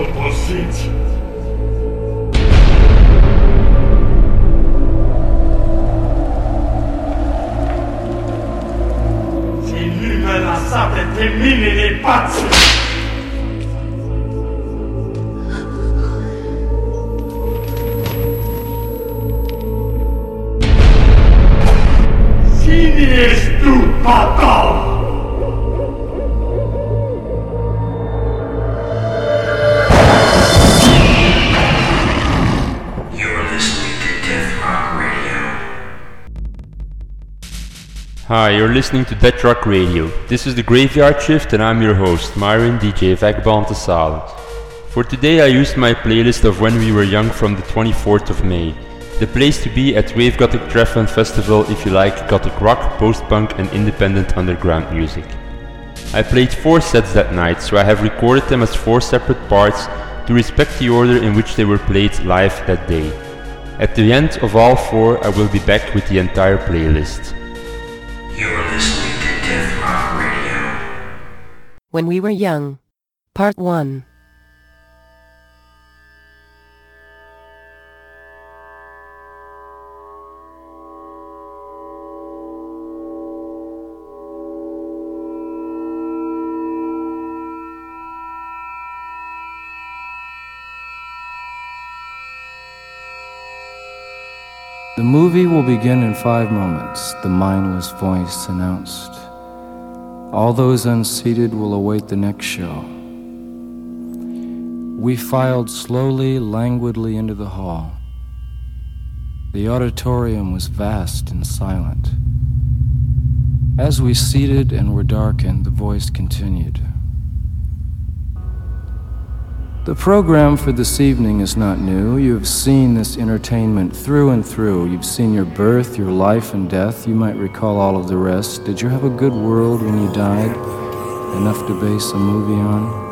obosiți! Și libera sa pe mine de pații! Hi, you're listening to Deathrock Radio. This is the Graveyard Shift and I'm your host, Myron DJ Vagabond Silent. For today I used my playlist of When We Were Young from the 24th of May. The place to be at Wave Gothic Treffland Festival if you like gothic rock, post-punk and independent underground music. I played four sets that night, so I have recorded them as four separate parts to respect the order in which they were played live that day. At the end of all four, I will be back with the entire playlist. When We Were Young. Part 1. The movie will begin in five moments, the mindless voice announced. All those unseated will await the next show. We filed slowly, languidly into the hall. The auditorium was vast and silent. As we seated and were darkened, the voice continued. The program for this evening is not new. You have seen this entertainment through and through. You've seen your birth, your life, and death. You might recall all of the rest. Did you have a good world when you died? Enough to base a movie on?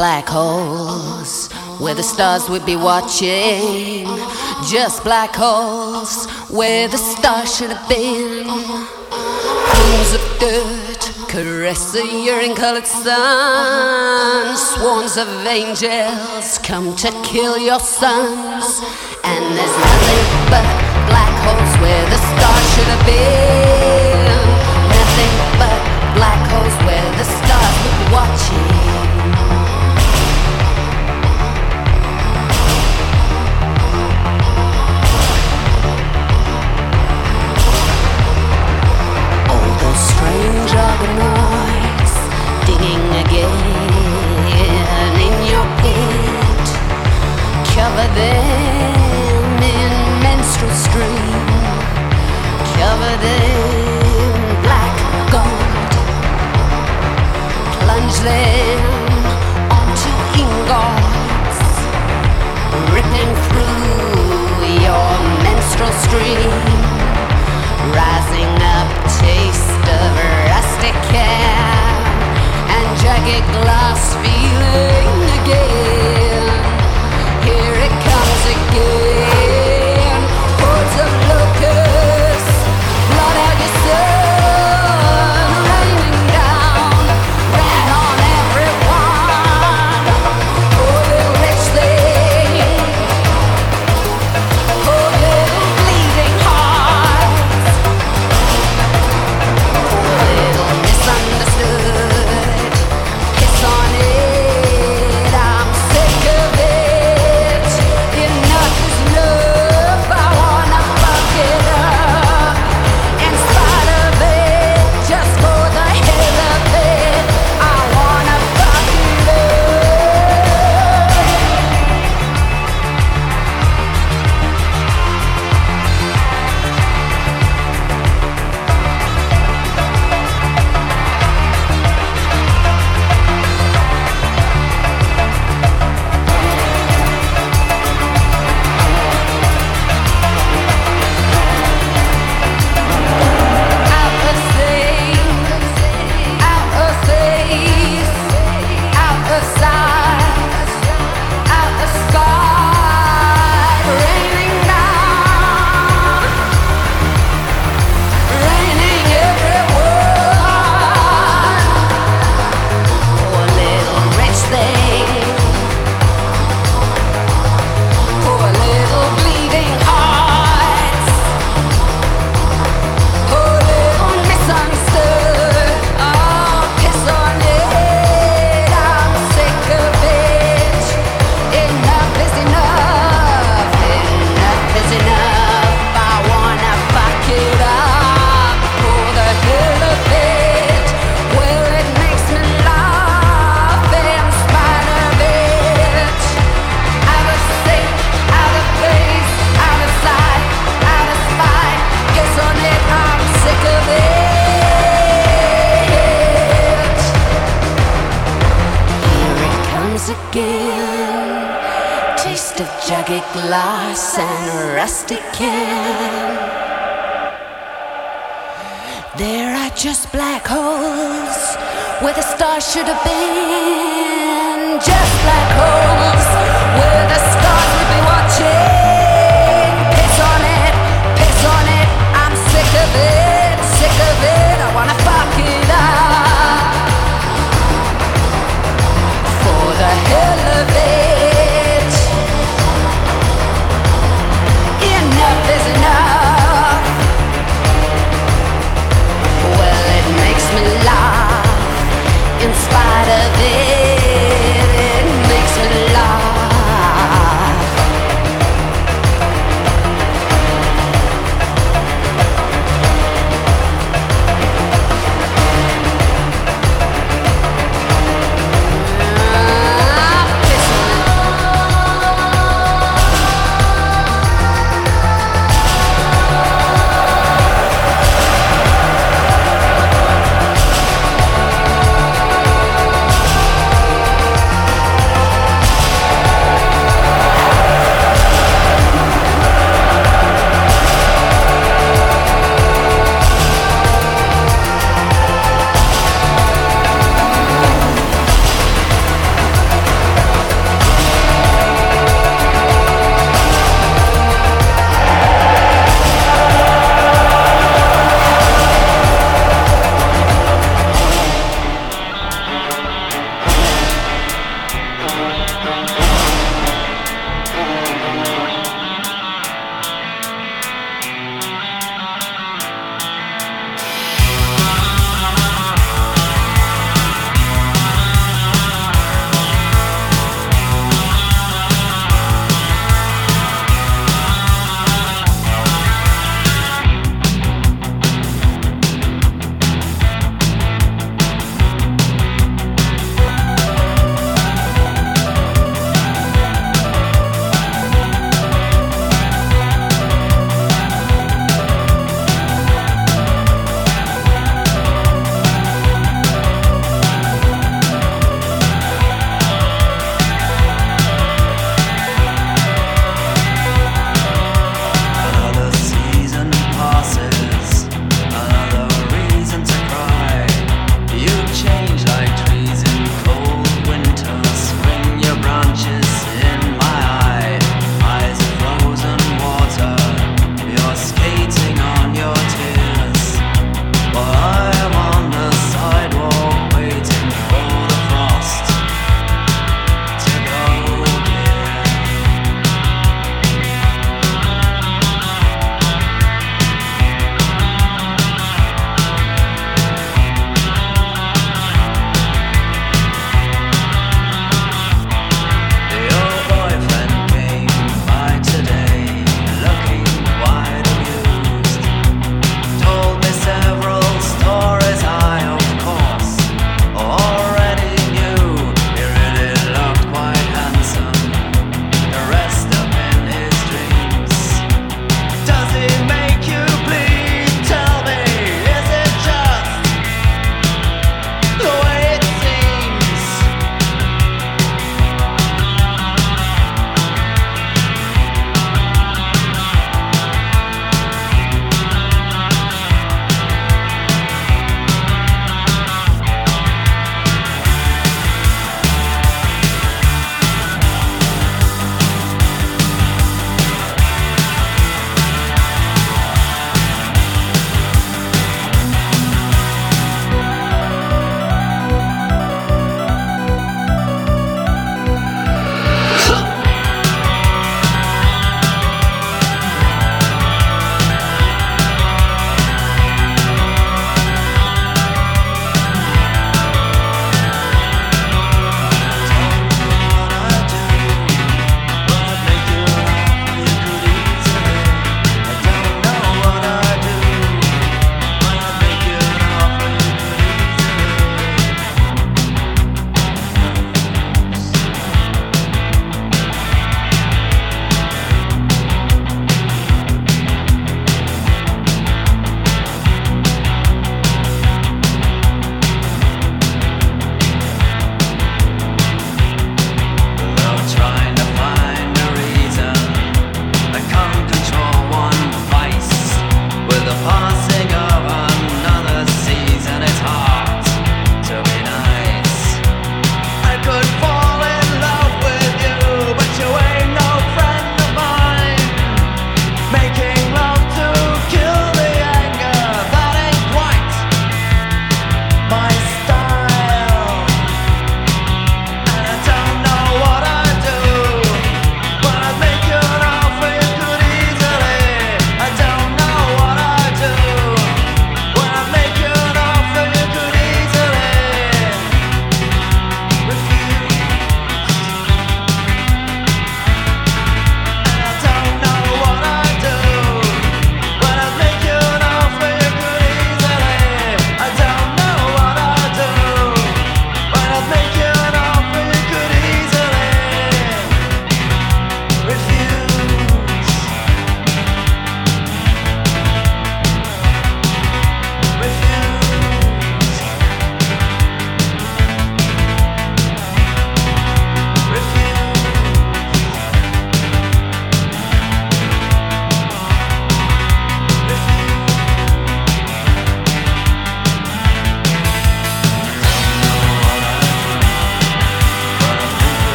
black holes where the stars would be watching. Just black holes where the stars should have been. Pools of dirt caress the urine colored sun. Swarms of angels come to kill your sons. And there's nothing but black holes where the stars should have been. Nothing but black holes where onto ingots, ripping through your menstrual stream, rising up taste of rustic air and jagged glass feeling again. Here it comes again.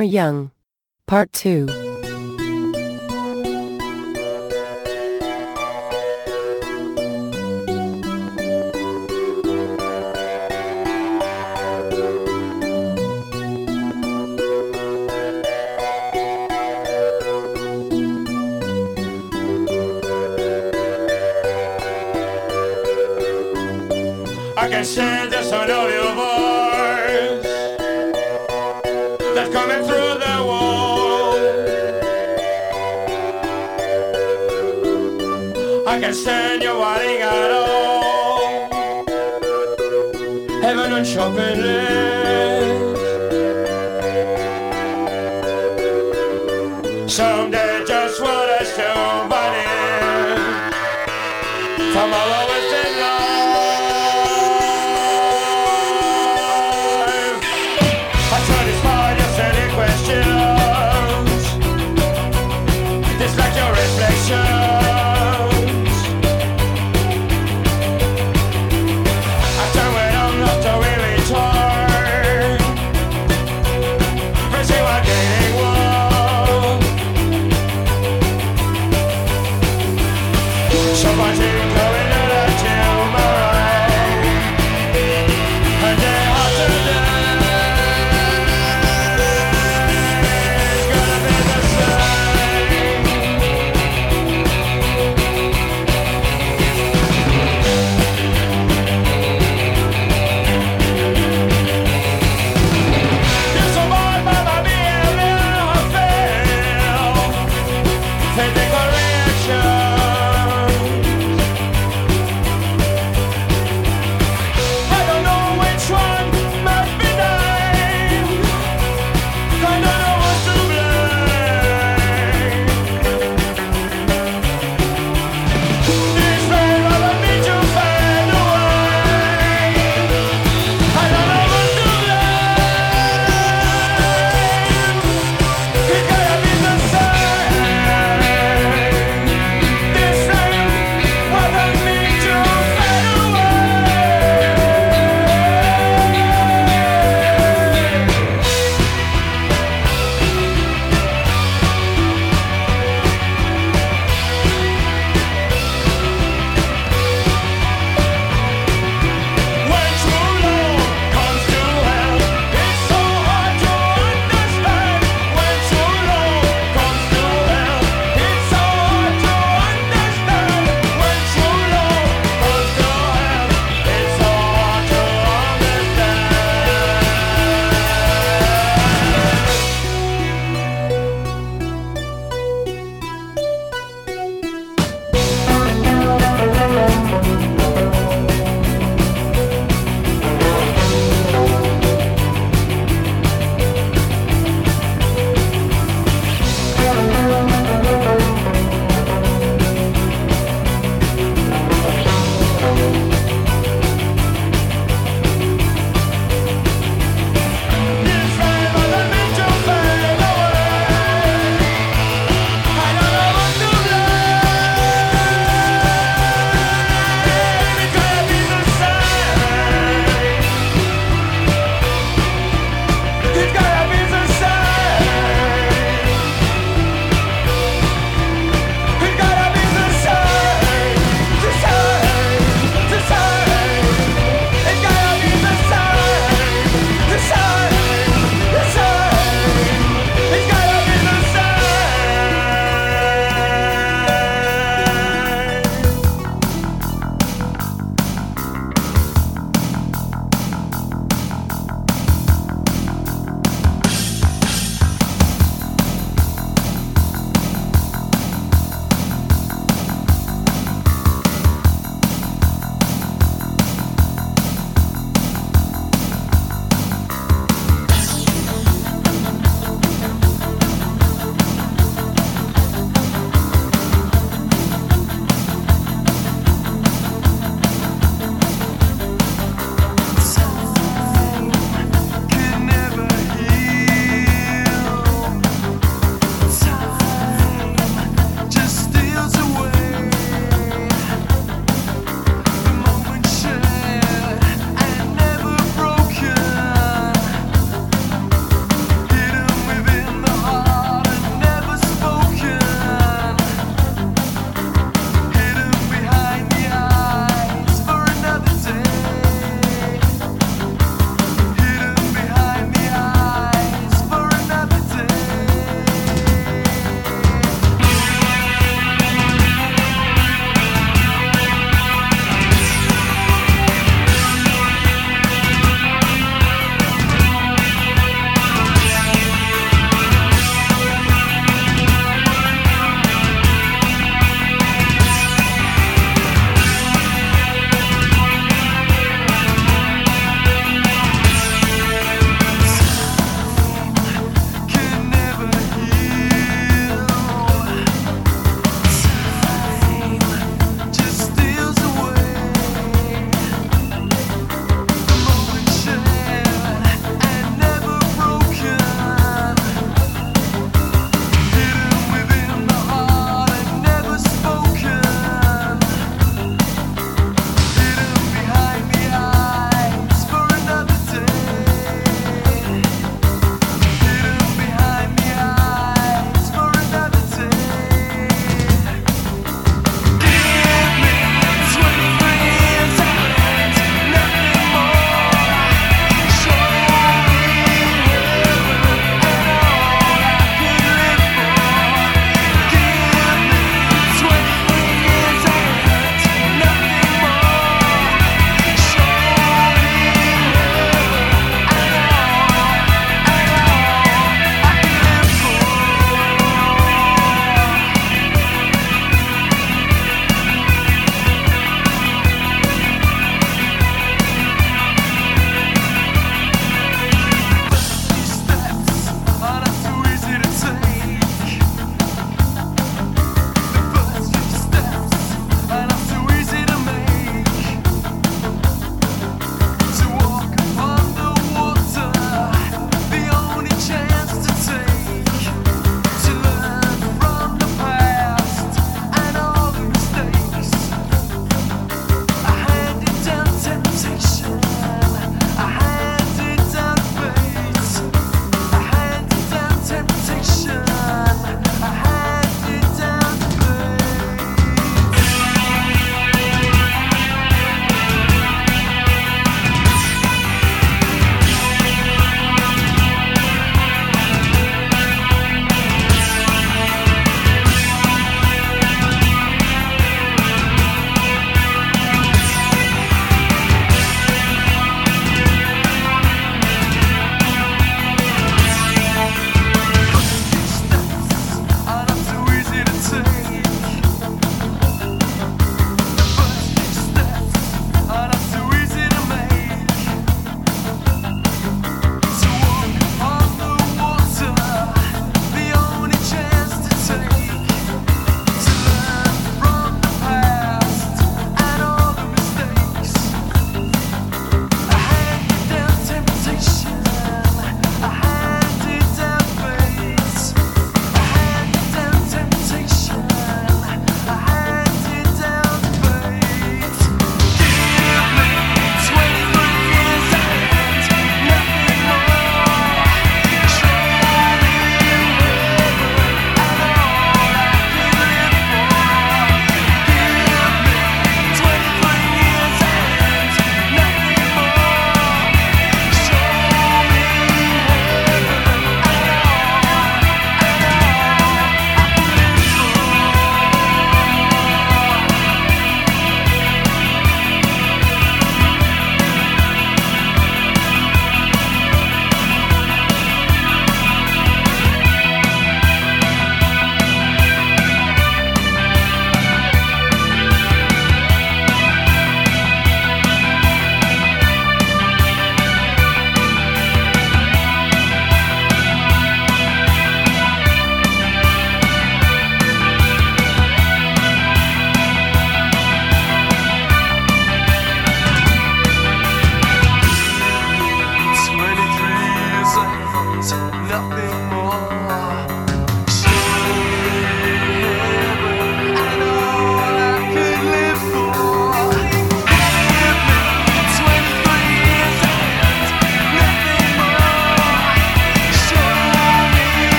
Were Young. Part 2.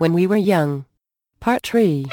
When We Were Young. Part 3.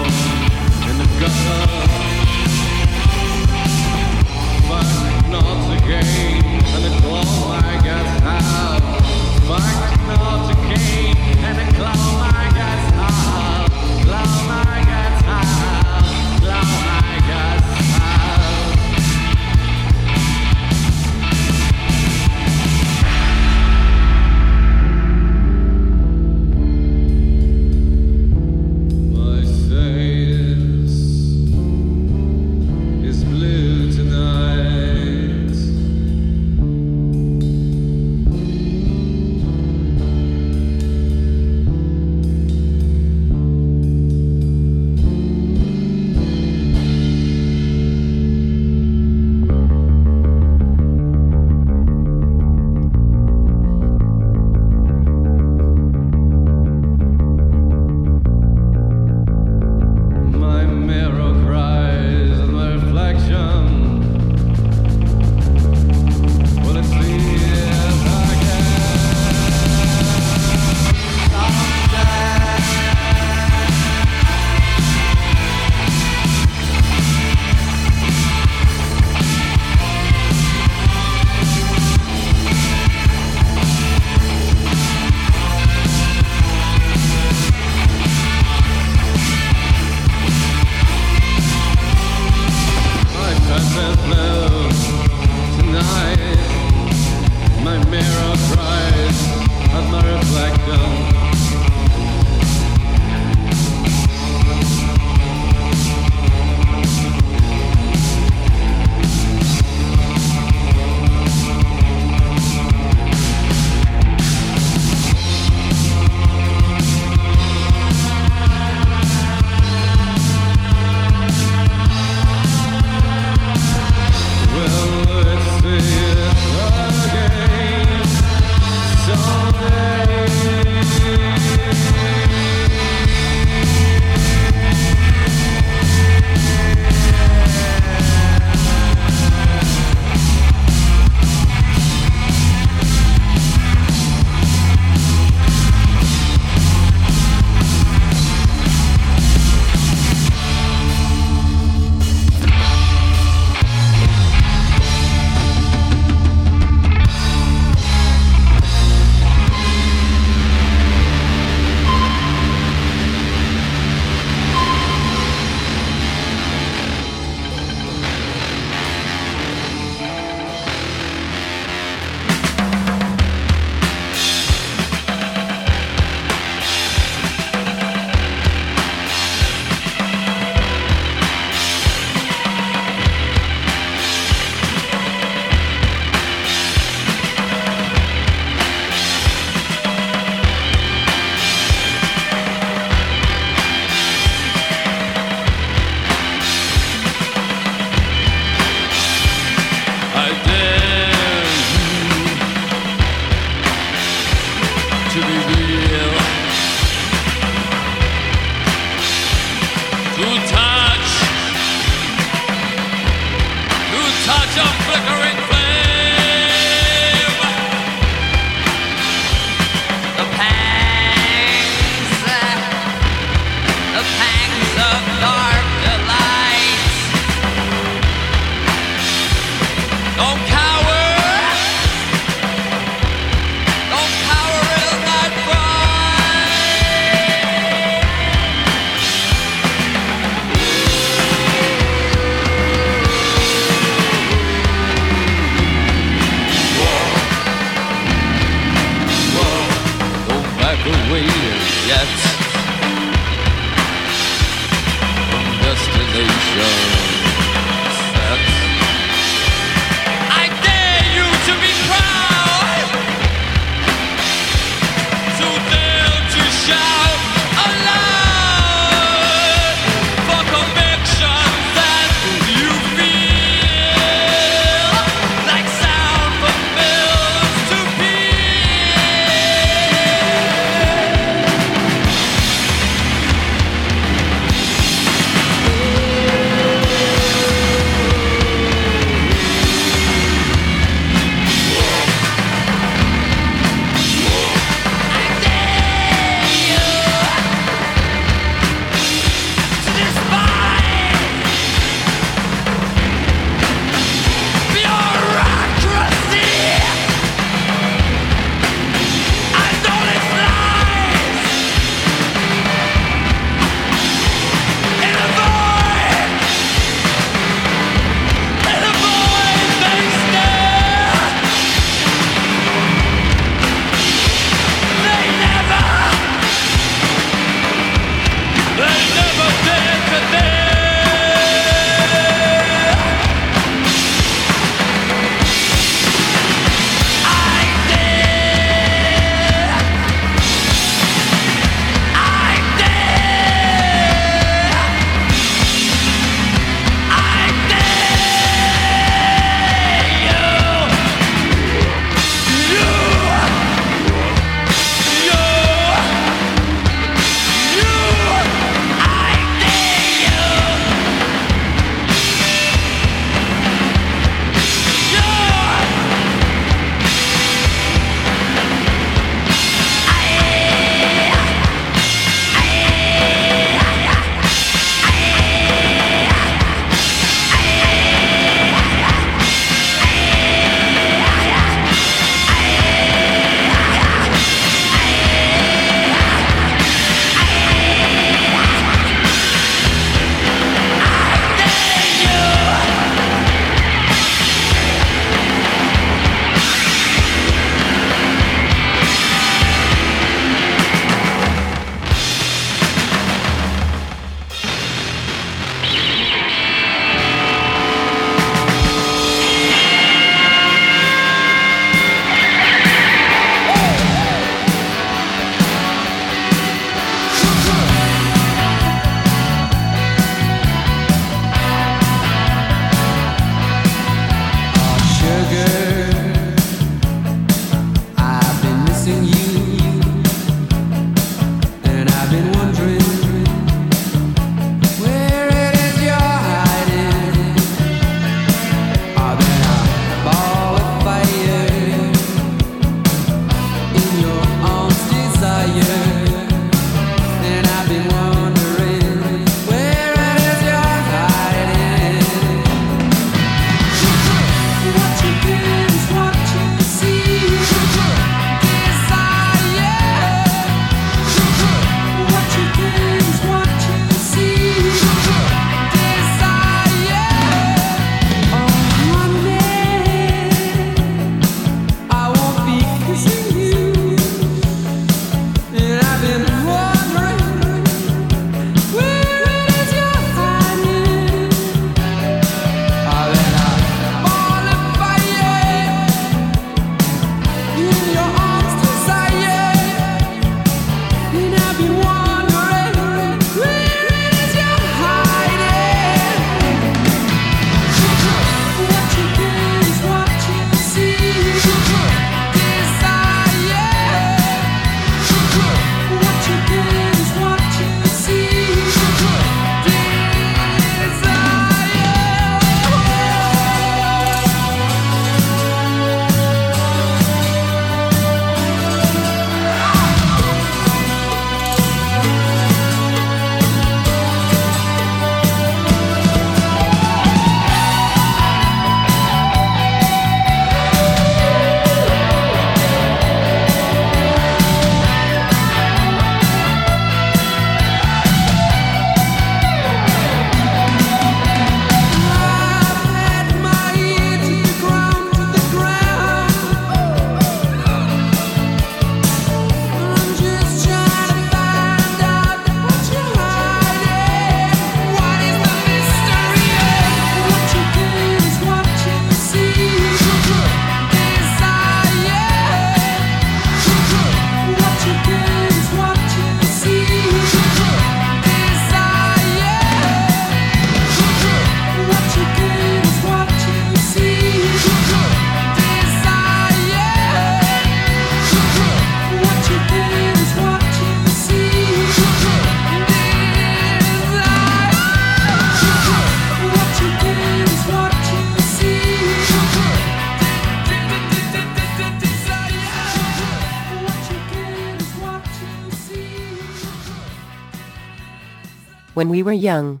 When We Were Young.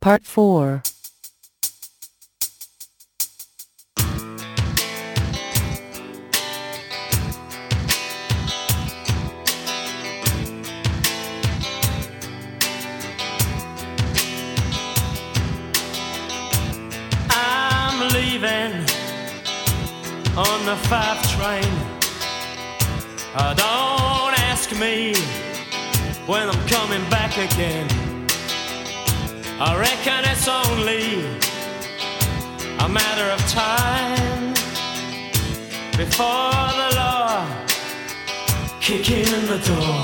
Part 4. I'm leaving on the five train. Uh, don't ask me when I'm coming back again. I reckon it's only a matter of time before the law kicking in the door.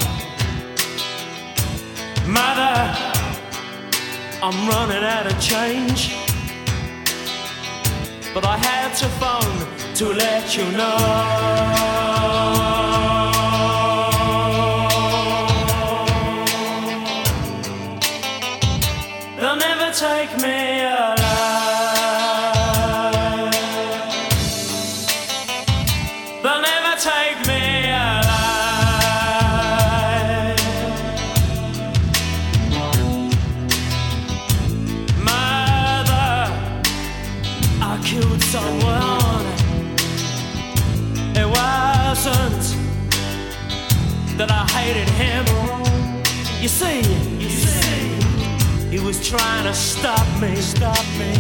Mother, I'm running out of change but I had to phone to let you know. Trying to stop me, stop me,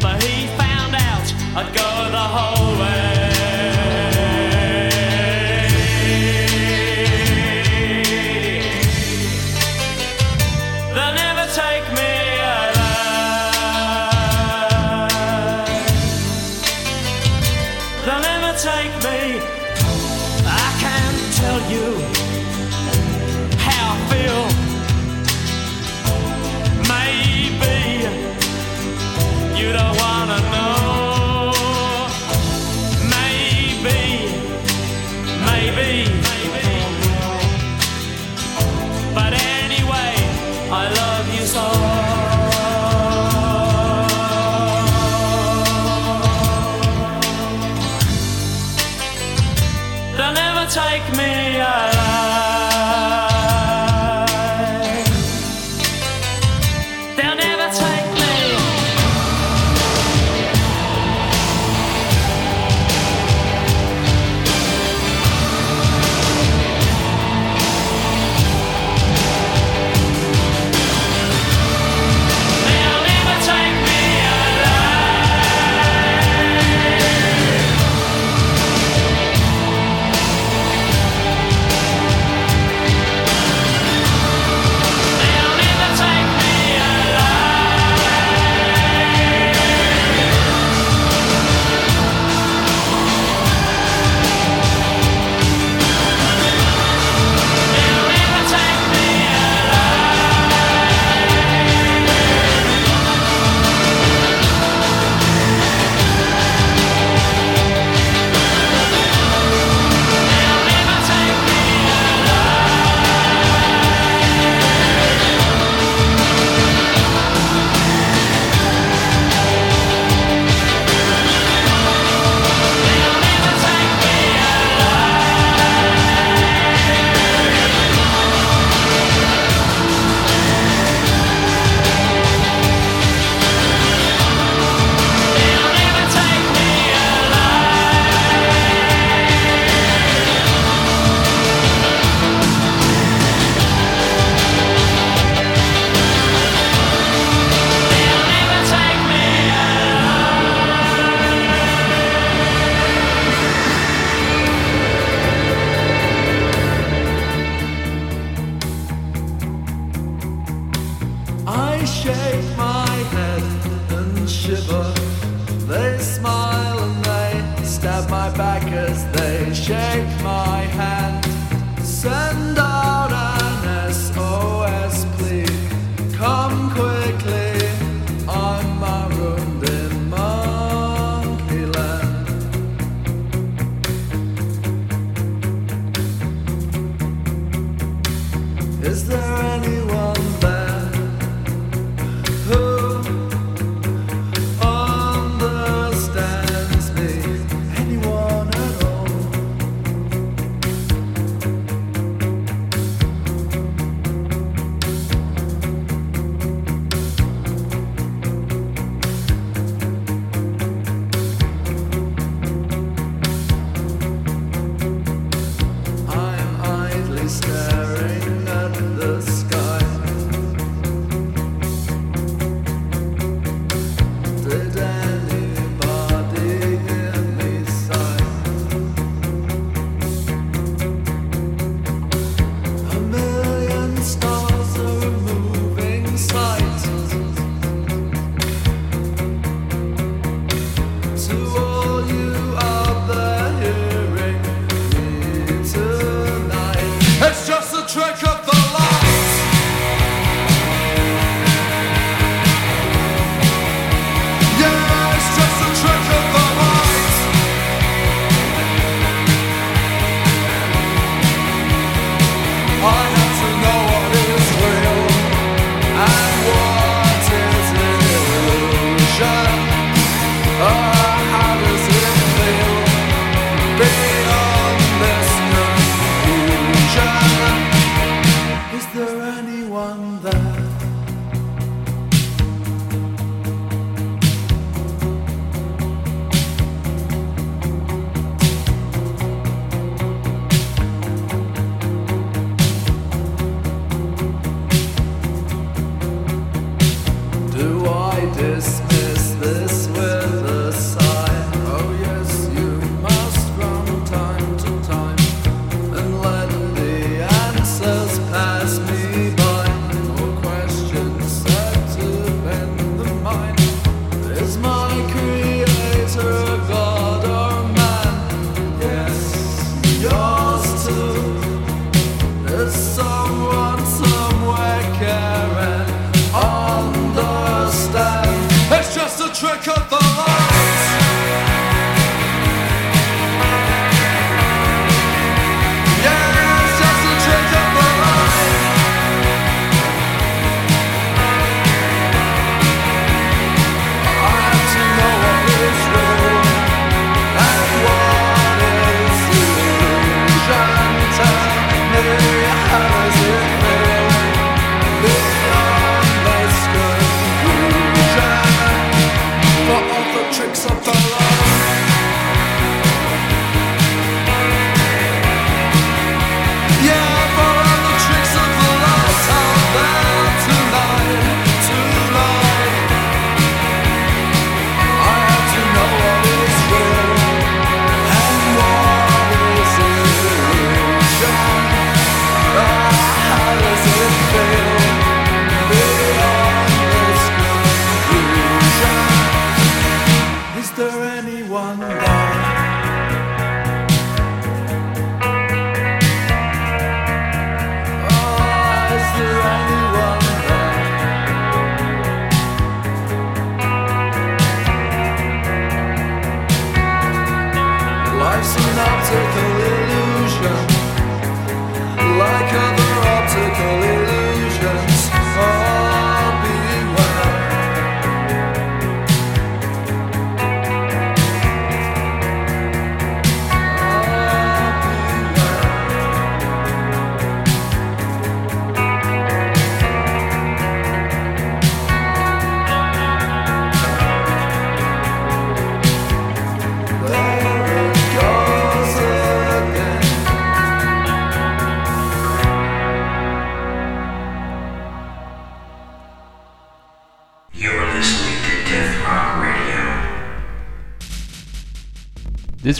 But he found out I'd go the whole way.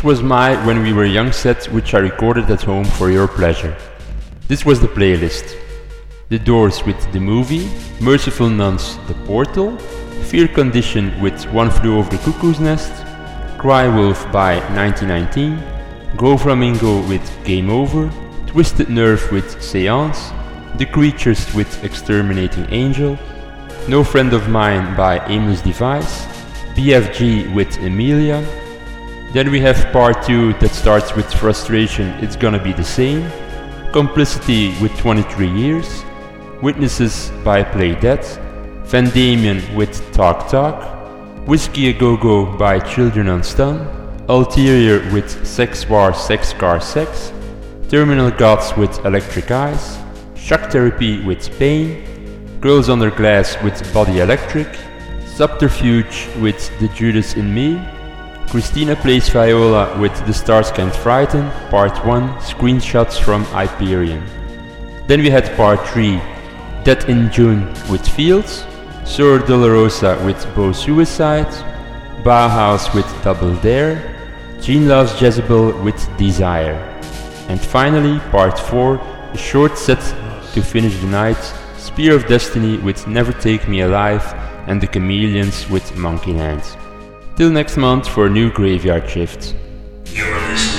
Was my When We Were Young set, which I recorded at home for your pleasure. This was the playlist. The Doors with the movie, Merciful Nuns The Portal, Fear Condition with One Flew Over the Cuckoo's Nest, Cry Wolf by 1919, Go Flamingo with Game Over, Twisted Nerve with Seance, The Creatures with Exterminating Angel, No Friend of Mine by Aimless Device, BFG with Emilia, then we have part 2 that starts with Frustration, It's Gonna Be the Same, Complicity with 23 Years, Witnesses by Play Dead, Van Damien with Talk Talk, Whiskey A Go Go by Children on Stun, Ulterior with Sex War Sex Car Sex, Terminal Gods with Electric Eyes, Shock Therapy with Pain, Girls Under Glass with Body Electric, Subterfuge with The Judas in Me, Christina plays viola with The Stars Can't Frighten, Part 1, screenshots from Hyperion. Then we had Part 3, Death in June with Fields, Soror Dolorosa with Beau Suicide, Bauhaus with Double Dare, Gene Loves Jezebel with Desire. And finally, Part 4, a short set to finish the night, Spear of Destiny with Never Take Me Alive and The Chameleons with Monkey Land. Till next month for a new graveyard shift. You're